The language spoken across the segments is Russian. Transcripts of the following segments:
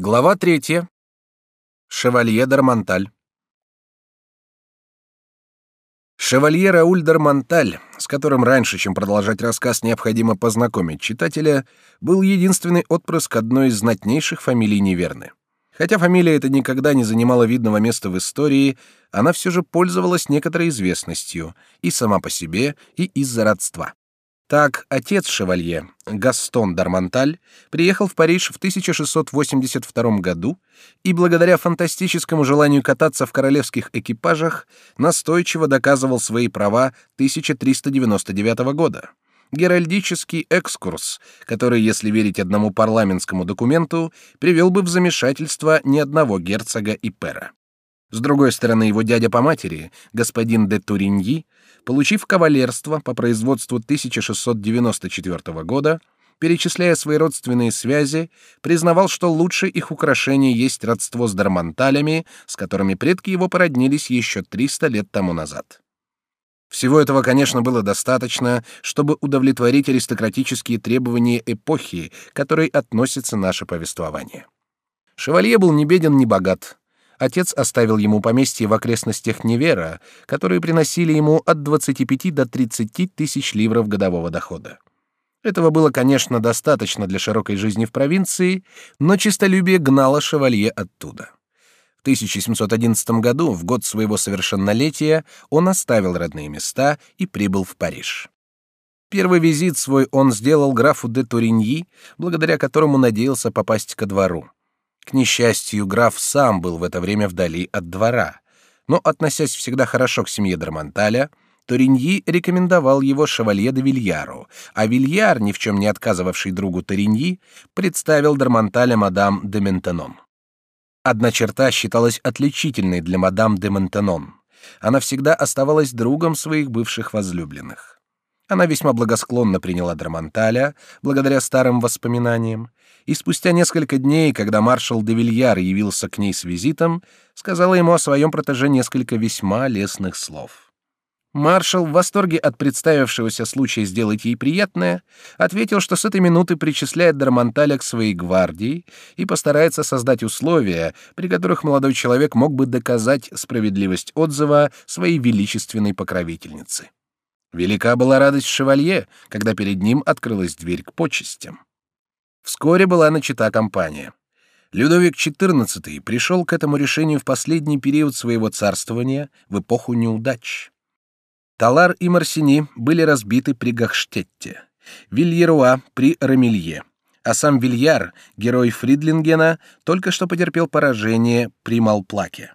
Глава третья. Шевалье Дармонталь. Шевалье Рауль Дармонталь, с которым раньше, чем продолжать рассказ, необходимо познакомить читателя, был единственный отпрыск одной из знатнейших фамилий Неверны. Хотя фамилия эта никогда не занимала видного места в истории, она все же пользовалась некоторой известностью и сама по себе, и из-за родства. Так, отец шевалье, Гастон Дармонталь, приехал в Париж в 1682 году и благодаря фантастическому желанию кататься в королевских экипажах настойчиво доказывал свои права 1399 года. Геральдический экскурс, который, если верить одному парламентскому документу, привел бы в замешательство ни одного герцога и пера. С другой стороны, его дядя по матери, господин де Туриньи, получив кавалерство по производству 1694 года, перечисляя свои родственные связи, признавал, что лучше их украшение есть родство с дармонталями, с которыми предки его породнились еще 300 лет тому назад. Всего этого, конечно, было достаточно, чтобы удовлетворить аристократические требования эпохи, к которой относится наше повествование. Шевалье был ни беден, ни богат, отец оставил ему поместье в окрестностях Невера, которые приносили ему от 25 до 30 тысяч ливров годового дохода. Этого было, конечно, достаточно для широкой жизни в провинции, но честолюбие гнало шевалье оттуда. В 1711 году, в год своего совершеннолетия, он оставил родные места и прибыл в Париж. Первый визит свой он сделал графу де Туриньи, благодаря которому надеялся попасть ко двору. К несчастью, граф сам был в это время вдали от двора, но, относясь всегда хорошо к семье Дармонталя, Ториньи рекомендовал его шевалье де Вильяру, а Вильяр, ни в чем не отказывавший другу Ториньи, представил Дармонталя мадам де Ментенон. Одна черта считалась отличительной для мадам де Ментенон. Она всегда оставалась другом своих бывших возлюбленных. Она весьма благосклонно приняла Драмонталя, благодаря старым воспоминаниям, и спустя несколько дней, когда маршал де Вильяр явился к ней с визитом, сказала ему о своем протеже несколько весьма лестных слов. Маршал, в восторге от представившегося случая сделать ей приятное, ответил, что с этой минуты причисляет Дармонталя к своей гвардии и постарается создать условия, при которых молодой человек мог бы доказать справедливость отзыва своей величественной покровительницы. Велика была радость шевалье, когда перед ним открылась дверь к почестям. Вскоре была начата кампания. Людовик XIV пришел к этому решению в последний период своего царствования, в эпоху неудач. Талар и Марсини были разбиты при Гахштетте, Вильеруа при Рамилье, а сам Вильяр, герой Фридлингена, только что потерпел поражение при Малплаке.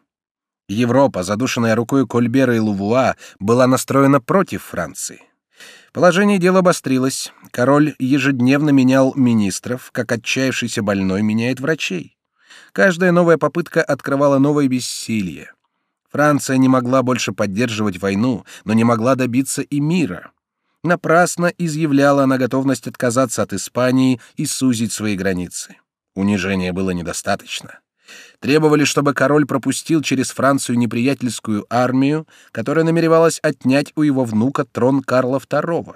Европа, задушенная рукой Кольбера и Лувуа, была настроена против Франции. Положение дела обострилось. Король ежедневно менял министров, как отчаявшийся больной меняет врачей. Каждая новая попытка открывала новое бессилие. Франция не могла больше поддерживать войну, но не могла добиться и мира. Напрасно изъявляла она готовность отказаться от Испании и сузить свои границы. Унижения было недостаточно. Требовали, чтобы король пропустил через Францию неприятельскую армию, которая намеревалась отнять у его внука трон Карла II.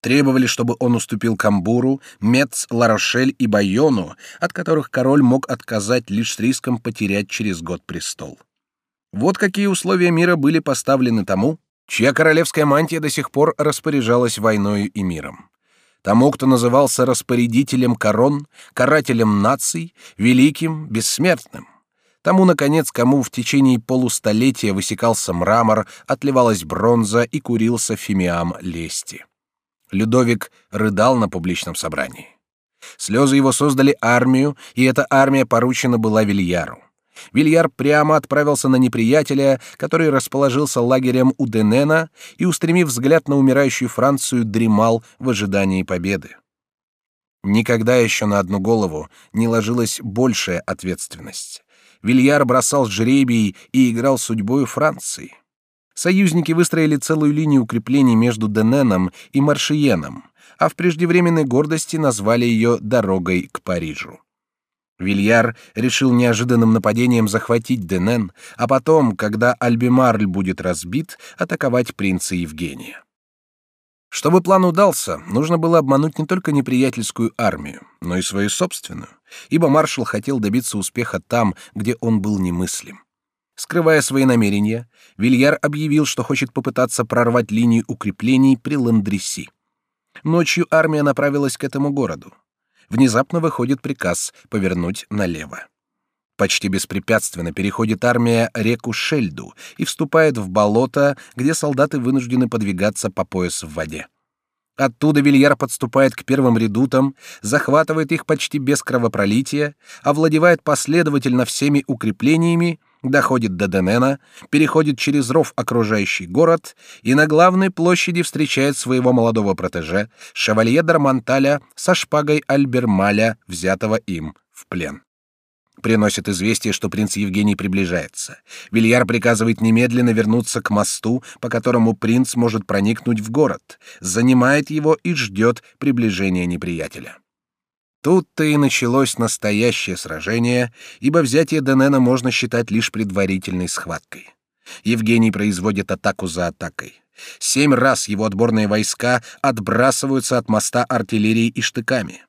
Требовали, чтобы он уступил Камбуру, Мец, Ларошель и Байону, от которых король мог отказать лишь с риском потерять через год престол. Вот какие условия мира были поставлены тому, чья королевская мантия до сих пор распоряжалась войною и миром тому, кто назывался распорядителем корон, карателем наций, великим, бессмертным. Тому, наконец, кому в течение полустолетия высекался мрамор, отливалась бронза и курился фимиам лести. Людовик рыдал на публичном собрании. Слезы его создали армию, и эта армия поручена была Вильяру. Вильяр прямо отправился на неприятеля, который расположился лагерем у Денена и, устремив взгляд на умирающую Францию, дремал в ожидании победы. Никогда еще на одну голову не ложилась большая ответственность. Вильяр бросал жребий и играл судьбою Франции. Союзники выстроили целую линию укреплений между Дененом и Маршиеном, а в преждевременной гордости назвали ее «дорогой к Парижу». Вильяр решил неожиданным нападением захватить Денен, а потом, когда Альбемарль будет разбит, атаковать принца Евгения. Чтобы план удался, нужно было обмануть не только неприятельскую армию, но и свою собственную, ибо маршал хотел добиться успеха там, где он был немыслим. Скрывая свои намерения, Вильяр объявил, что хочет попытаться прорвать линию укреплений при Ландреси. Ночью армия направилась к этому городу. Внезапно выходит приказ повернуть налево. Почти беспрепятственно переходит армия реку Шельду и вступает в болото, где солдаты вынуждены подвигаться по пояс в воде. Оттуда Вильяр подступает к первым редутам, захватывает их почти без кровопролития, овладевает последовательно всеми укреплениями, доходит до Денена, переходит через ров окружающий город и на главной площади встречает своего молодого протеже, шевалье Дармонталя со шпагой Альбермаля, взятого им в плен приносит известие, что принц Евгений приближается. Вильяр приказывает немедленно вернуться к мосту, по которому принц может проникнуть в город, занимает его и ждет приближения неприятеля. Тут-то и началось настоящее сражение, ибо взятие Денена можно считать лишь предварительной схваткой. Евгений производит атаку за атакой. Семь раз его отборные войска отбрасываются от моста артиллерией и штыками.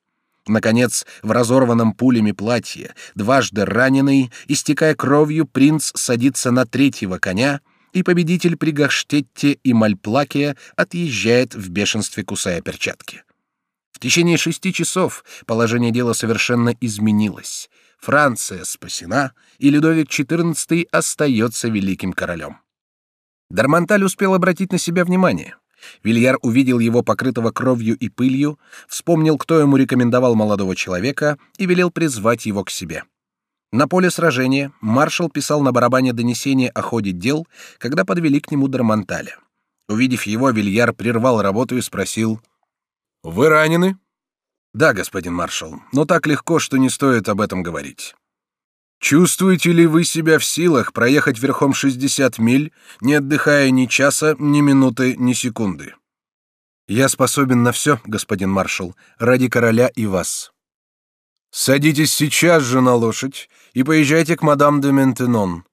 Наконец, в разорванном пулями платье, дважды раненый, истекая кровью, принц садится на третьего коня, и победитель при Гаштетте и Мальплаке отъезжает в бешенстве, кусая перчатки. В течение шести часов положение дела совершенно изменилось. Франция спасена, и Людовик XIV остается великим королем. Дармонталь успел обратить на себя внимание. Вильяр увидел его покрытого кровью и пылью, вспомнил, кто ему рекомендовал молодого человека и велел призвать его к себе. На поле сражения маршал писал на барабане донесение о ходе дел, когда подвели к нему Дармонталя. Увидев его, Вильяр прервал работу и спросил: "Вы ранены?" "Да, господин маршал, но так легко, что не стоит об этом говорить". Чувствуете ли вы себя в силах проехать верхом 60 миль, не отдыхая ни часа, ни минуты, ни секунды? Я способен на все, господин маршал, ради короля и вас. Садитесь сейчас же на лошадь и поезжайте к мадам де Ментенон.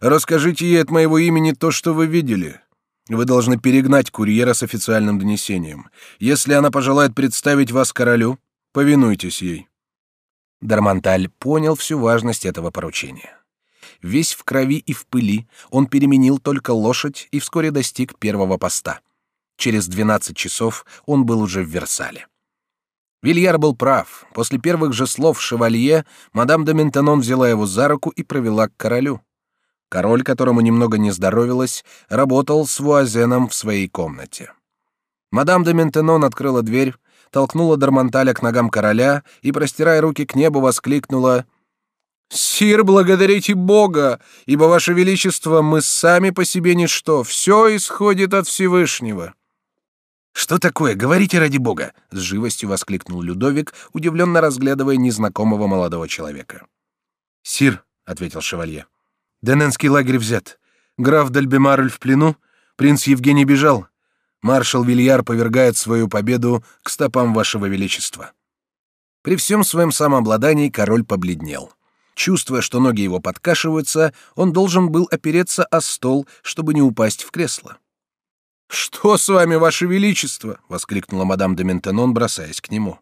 Расскажите ей от моего имени то, что вы видели. Вы должны перегнать курьера с официальным донесением. Если она пожелает представить вас королю, повинуйтесь ей. Дармонталь понял всю важность этого поручения. Весь в крови и в пыли, он переменил только лошадь и вскоре достиг первого поста. Через двенадцать часов он был уже в Версале. Вильяр был прав. После первых же слов шевалье мадам де Ментенон взяла его за руку и провела к королю. Король, которому немного не здоровилось, работал с Вуазеном в своей комнате. Мадам де Ментенон открыла дверь, толкнула Дармонталя к ногам короля и, простирая руки к небу, воскликнула «Сир, благодарите Бога, ибо, Ваше Величество, мы сами по себе ничто, все исходит от Всевышнего». «Что такое? Говорите ради Бога!» — с живостью воскликнул Людовик, удивленно разглядывая незнакомого молодого человека. «Сир», — ответил шевалье, — «Дененский лагерь взят. Граф Дальбемарль в плену, принц Евгений бежал маршал Вильяр повергает свою победу к стопам вашего величества. При всем своем самообладании король побледнел. Чувствуя, что ноги его подкашиваются, он должен был опереться о стол, чтобы не упасть в кресло. Что с вами, ваше величество? воскликнула мадам де Ментенон, бросаясь к нему.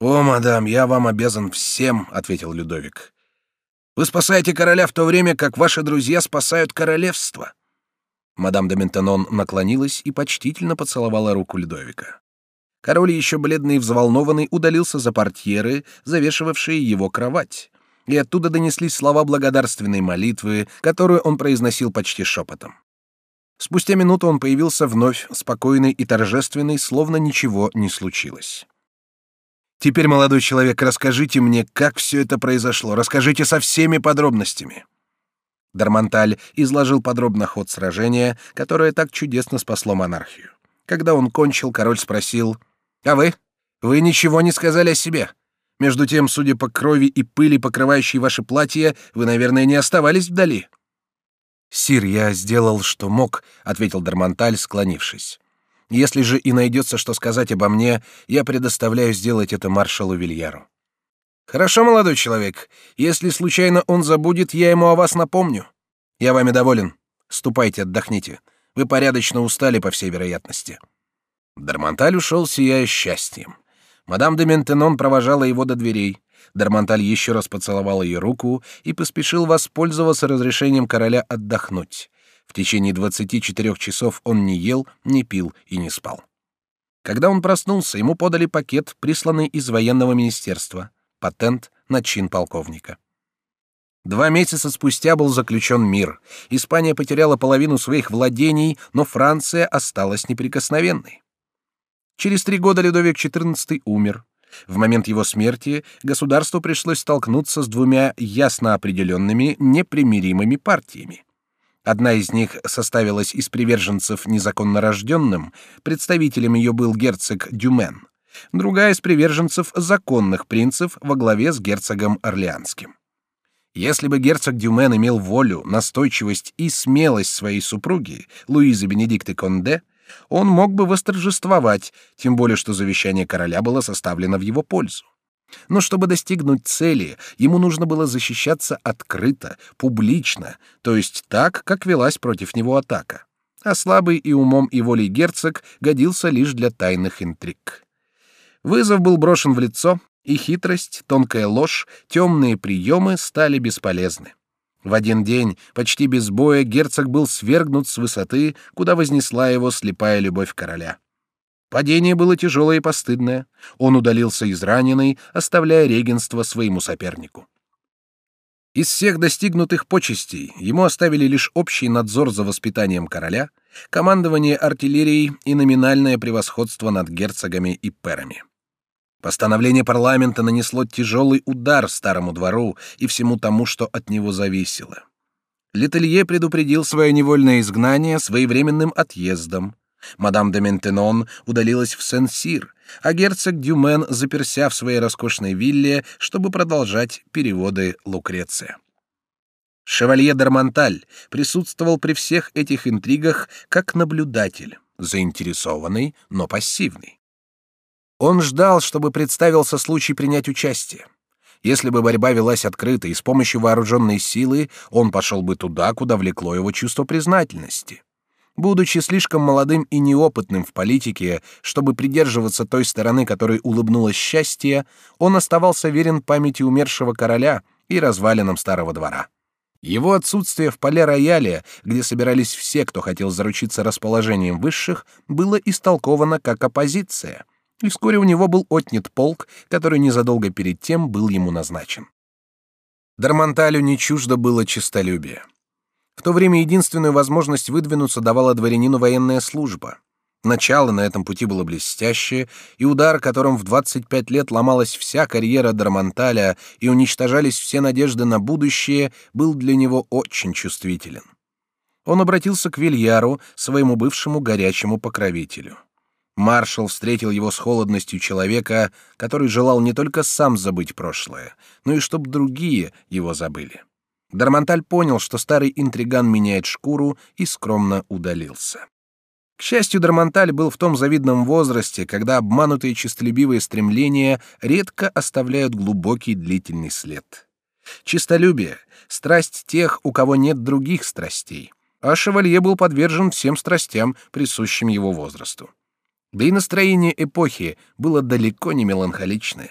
О, мадам, я вам обязан всем, ответил Людовик. Вы спасаете короля в то время, как ваши друзья спасают королевство. Мадам де Ментенон наклонилась и почтительно поцеловала руку Людовика. Король, еще бледный и взволнованный, удалился за портьеры, завешивавшие его кровать, и оттуда донеслись слова благодарственной молитвы, которую он произносил почти шепотом. Спустя минуту он появился вновь, спокойный и торжественный, словно ничего не случилось. «Теперь, молодой человек, расскажите мне, как все это произошло. Расскажите со всеми подробностями». Дармонталь изложил подробно ход сражения, которое так чудесно спасло монархию. Когда он кончил, король спросил: "А вы? Вы ничего не сказали о себе? Между тем, судя по крови и пыли, покрывающей ваше платье, вы, наверное, не оставались вдали". "Сир, я сделал, что мог", ответил Дармонталь, склонившись. "Если же и найдется, что сказать обо мне, я предоставляю сделать это маршалу Вильяру". Хорошо, молодой человек. Если случайно он забудет, я ему о вас напомню. Я вами доволен. Ступайте, отдохните. Вы порядочно устали, по всей вероятности. Дармонталь ушел сияя счастьем. Мадам де Ментенон провожала его до дверей. Дармонталь еще раз поцеловал ее руку и поспешил воспользоваться разрешением короля отдохнуть. В течение 24 часов он не ел, не пил и не спал. Когда он проснулся, ему подали пакет, присланный из военного министерства, патент на чин полковника. Два месяца спустя был заключен мир. Испания потеряла половину своих владений, но Франция осталась неприкосновенной. Через три года Людовик XIV умер. В момент его смерти государству пришлось столкнуться с двумя ясно определенными непримиримыми партиями. Одна из них составилась из приверженцев незаконно рожденным, представителем ее был герцог Дюмен, другая из приверженцев законных принцев во главе с герцогом Орлеанским. Если бы герцог Дюмен имел волю, настойчивость и смелость своей супруги, Луизы Бенедикты Конде, он мог бы восторжествовать, тем более что завещание короля было составлено в его пользу. Но чтобы достигнуть цели, ему нужно было защищаться открыто, публично, то есть так, как велась против него атака. А слабый и умом и волей герцог годился лишь для тайных интриг. Вызов был брошен в лицо, и хитрость, тонкая ложь, темные приемы стали бесполезны. В один день, почти без боя, герцог был свергнут с высоты, куда вознесла его слепая любовь короля. Падение было тяжелое и постыдное. Он удалился израненный, оставляя регенство своему сопернику. Из всех достигнутых почестей ему оставили лишь общий надзор за воспитанием короля, командование артиллерией и номинальное превосходство над герцогами и перами. Постановление парламента нанесло тяжелый удар старому двору и всему тому, что от него зависело. Летелье предупредил свое невольное изгнание своевременным отъездом. Мадам де Ментенон удалилась в Сен-Сир, а герцог Дюмен заперся в своей роскошной вилле, чтобы продолжать переводы Лукреция. Шевалье Дармонталь присутствовал при всех этих интригах как наблюдатель, заинтересованный, но пассивный. Он ждал, чтобы представился случай принять участие. Если бы борьба велась открыто и с помощью вооруженной силы, он пошел бы туда, куда влекло его чувство признательности. Будучи слишком молодым и неопытным в политике, чтобы придерживаться той стороны, которой улыбнулось счастье, он оставался верен памяти умершего короля и развалинам старого двора. Его отсутствие в поле-рояле, где собирались все, кто хотел заручиться расположением высших, было истолковано как оппозиция — и вскоре у него был отнят полк, который незадолго перед тем был ему назначен. Дармонталю не чуждо было честолюбие. В то время единственную возможность выдвинуться давала дворянину военная служба. Начало на этом пути было блестящее, и удар, которым в 25 лет ломалась вся карьера Дармонталя и уничтожались все надежды на будущее, был для него очень чувствителен. Он обратился к Вильяру, своему бывшему горячему покровителю. Маршал встретил его с холодностью человека, который желал не только сам забыть прошлое, но и чтобы другие его забыли. Дармонталь понял, что старый интриган меняет шкуру, и скромно удалился. К счастью, Дармонталь был в том завидном возрасте, когда обманутые честолюбивые стремления редко оставляют глубокий длительный след. Чистолюбие — страсть тех, у кого нет других страстей, а шевалье был подвержен всем страстям, присущим его возрасту. Да и настроение эпохи было далеко не меланхоличное.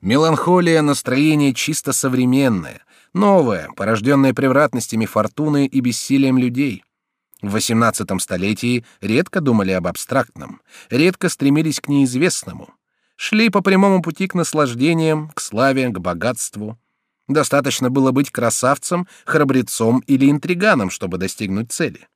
Меланхолия — настроение чисто современное, новое, порожденное превратностями фортуны и бессилием людей. В XVIII столетии редко думали об абстрактном, редко стремились к неизвестному, шли по прямому пути к наслаждениям, к славе, к богатству. Достаточно было быть красавцем, храбрецом или интриганом, чтобы достигнуть цели.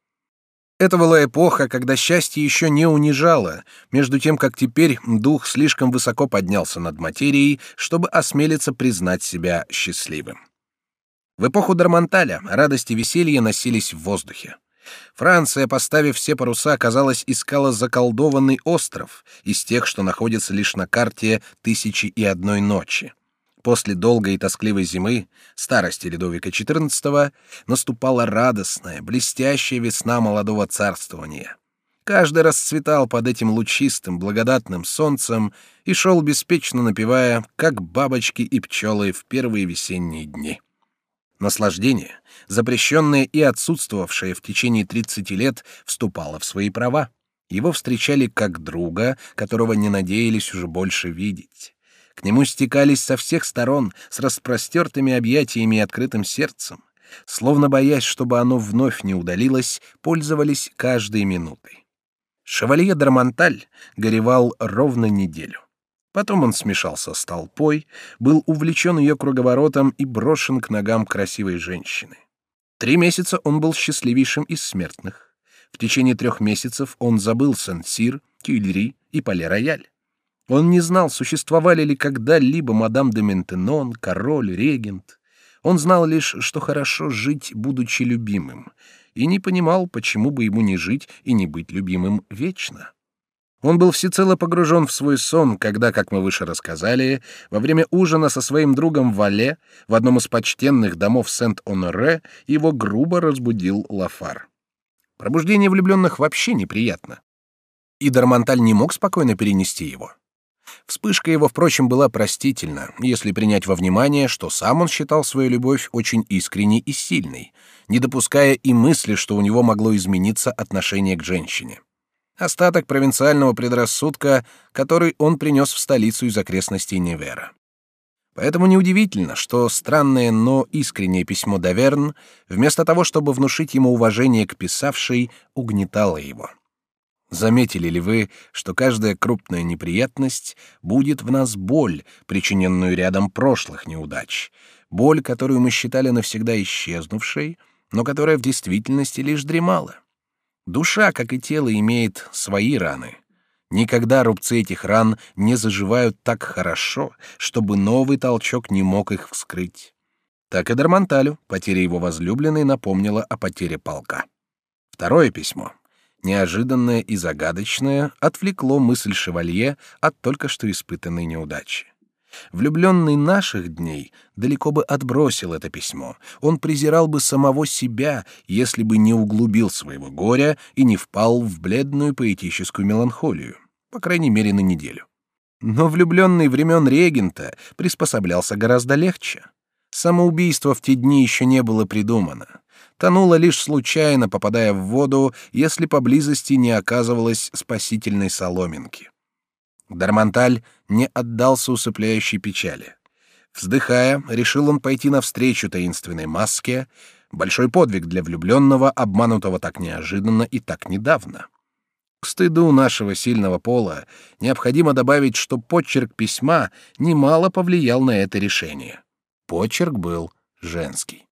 Это была эпоха, когда счастье еще не унижало, между тем, как теперь дух слишком высоко поднялся над материей, чтобы осмелиться признать себя счастливым. В эпоху Дармонталя радость и веселье носились в воздухе. Франция, поставив все паруса, казалось, искала заколдованный остров из тех, что находятся лишь на карте «Тысячи и одной ночи». После долгой и тоскливой зимы, старости Людовика XIV, наступала радостная, блестящая весна молодого царствования. Каждый расцветал под этим лучистым, благодатным солнцем и шел беспечно напевая, как бабочки и пчелы в первые весенние дни. Наслаждение, запрещенное и отсутствовавшее в течение 30 лет, вступало в свои права. Его встречали как друга, которого не надеялись уже больше видеть. К нему стекались со всех сторон с распростертыми объятиями и открытым сердцем. Словно боясь, чтобы оно вновь не удалилось, пользовались каждой минутой. Шевалье Дармонталь горевал ровно неделю. Потом он смешался с толпой, был увлечен ее круговоротом и брошен к ногам красивой женщины. Три месяца он был счастливейшим из смертных. В течение трех месяцев он забыл Сен-Сир, Тюильри и Пале-Рояль. Он не знал, существовали ли когда-либо мадам де Ментенон, король, регент. Он знал лишь, что хорошо жить, будучи любимым, и не понимал, почему бы ему не жить и не быть любимым вечно. Он был всецело погружен в свой сон, когда, как мы выше рассказали, во время ужина со своим другом Вале в одном из почтенных домов Сент-Оноре его грубо разбудил Лафар. Пробуждение влюбленных вообще неприятно. И Дармонталь не мог спокойно перенести его. Вспышка его, впрочем, была простительна, если принять во внимание, что сам он считал свою любовь очень искренней и сильной, не допуская и мысли, что у него могло измениться отношение к женщине. Остаток провинциального предрассудка, который он принес в столицу из окрестностей Невера. Поэтому неудивительно, что странное, но искреннее письмо Даверн, вместо того, чтобы внушить ему уважение к писавшей, угнетало его. Заметили ли вы, что каждая крупная неприятность будет в нас боль, причиненную рядом прошлых неудач, боль, которую мы считали навсегда исчезнувшей, но которая в действительности лишь дремала? Душа, как и тело, имеет свои раны — Никогда рубцы этих ран не заживают так хорошо, чтобы новый толчок не мог их вскрыть. Так и Дармонталю потеря его возлюбленной напомнила о потере полка. Второе письмо, неожиданное и загадочное, отвлекло мысль шевалье от только что испытанной неудачи. Влюбленный наших дней далеко бы отбросил это письмо. Он презирал бы самого себя, если бы не углубил своего горя и не впал в бледную поэтическую меланхолию по крайней мере, на неделю. Но влюбленный времен регента приспособлялся гораздо легче. Самоубийство в те дни еще не было придумано. Тонуло лишь случайно, попадая в воду, если поблизости не оказывалось спасительной соломинки. Дармонталь не отдался усыпляющей печали. Вздыхая, решил он пойти навстречу таинственной маске, большой подвиг для влюбленного, обманутого так неожиданно и так недавно. К стыду нашего сильного пола необходимо добавить, что почерк письма немало повлиял на это решение. Почерк был женский.